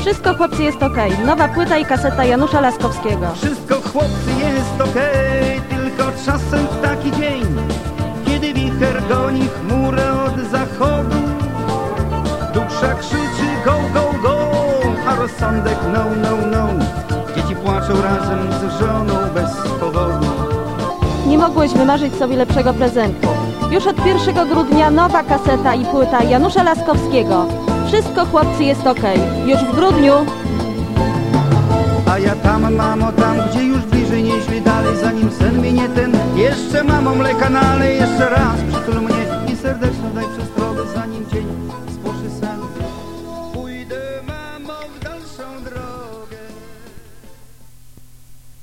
Wszystko chłopcy jest okej. Nowa płyta i kaseta Janusza Laskowskiego. Wszystko chłopcy jest okej, tylko czasem taki dzień, kiedy wicher goni chmurę od zachodu. Dusza krzyczy go, go, go, a rozsądek no, no, no. Dzieci płaczą razem z żoną bez powodu. Nie mogłeś wymarzyć sobie lepszego prezentu. Już od 1 grudnia nowa kaseta i płyta Janusza Laskowskiego. Wszystko, chłopcy, jest okej. Już w grudniu. A ja tam, mamo, tam, gdzie już bliżej nieźli dalej, zanim sen minie ten. Jeszcze, mamo, mleka nalej, jeszcze raz przytul mnie i serdecznie daj przestrogę, zanim dzień spłoszy sen. Pójdę, mamo, w dalszą drogę.